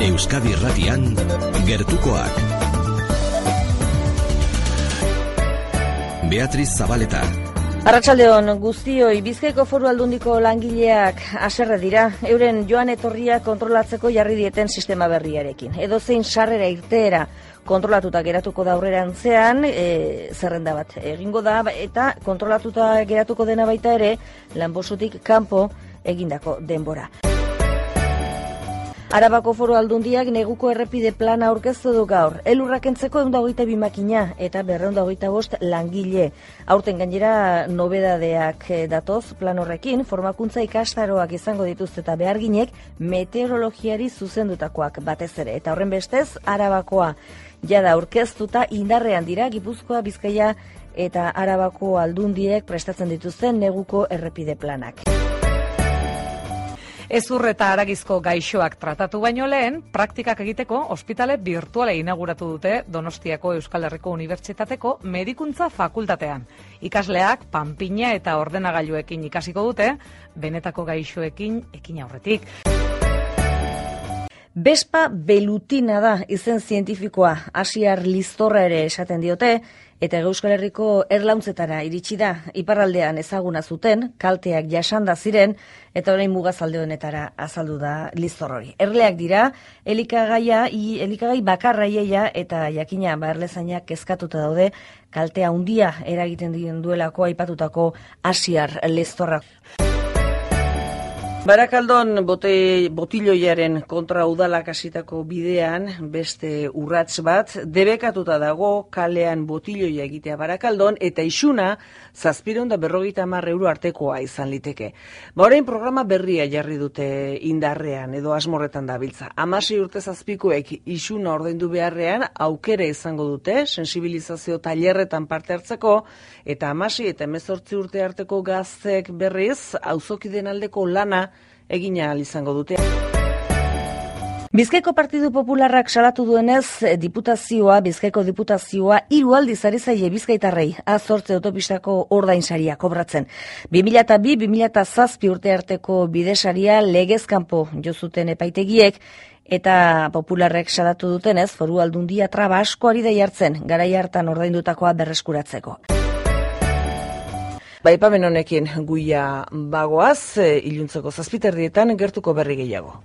Euskadi Ratian, Gertukoak. Beatriz Zabaleta. Arratsaldeon guztioi Bizkaiko Foru Aldundiko langileak haserre dira euren joan etorria kontrolatzeko jarri dieten sistema berriarekin. Edo zein sarrera irteera kontrolatuta geratuko da aurrerantzean e, zerrenda bat egingo da eta kontrolatuta geratuko dena baita ere lanbosutik kanpo egindako denbora. Arabako foro aldundiak neguko errepide plana aurkeztu du gaur. Elurrak entzeko egun dagoita bimakina eta berreun dagoita bost langile. Aurten gainera nobedadeak eh, datoz plan horrekin, formakuntza ikastaroak izango dituzte eta beharginek meteorologiari zuzendutakoak batez ere. Eta horren bestez, Arabakoa jada aurkeztuta indarrean dira Gipuzkoa, Bizkaia eta Arabako aldundiek prestatzen dituzten neguko errepide planak. Ezur eta aragizko gaixoak tratatu baino lehen, praktikak egiteko ospitale virtuale inauguratu dute Donostiako Euskal Herriko Unibertsitateko medikuntza fakultatean. Ikasleak panpina eta ordenagailuekin ikasiko dute, benetako gaixoekin ekin aurretik. Bespa belutina da izen zientifikoa, asiar listorra ere esaten diote, eta Euskal Herriko erlauntzetara iritsi da iparraldean ezaguna zuten, kalteak jasanda ziren, eta orain mugazalde honetara azaldu da listor hori. Erleak dira, elikagaia, i, elikagai bakarraieia eta jakina barlezainak kezkatuta daude, kaltea handia eragiten dien duelako aipatutako asiar listorra. Barakaldon bote, botiloiaren kontra udalak hasitako bidean beste urrats bat debekatuta dago kalean botiloia egitea Barakaldon eta isuna zazpiron da berrogeita hamar euro artekoa izan liteke. Ba programa berria jarri dute indarrean edo asmorretan dabiltza. Amasi urte zazpikoek isuna ordaindu beharrean aukere izango dute sensibilizazio tailerretan parte hartzeko eta amasi eta emezortzi urte arteko gaztek berriz auzokiden aldeko lana egina izango dute. Bizkaiko Partidu Popularrak salatu duenez, diputazioa, Bizkaiko diputazioa, hiru aldiz ari zaie Bizkaitarrei, azortze autopistako ordainsaria kobratzen. 2002-2007 urte arteko bidesaria legezkanpo jozuten epaitegiek, eta popularrek salatu dutenez, foru aldundia traba asko ari da jartzen, garai hartan ordaindutakoa berreskuratzeko. Baipamen honekin guia bagoaz, e, iluntzeko zazpiterdietan gertuko berri gehiago.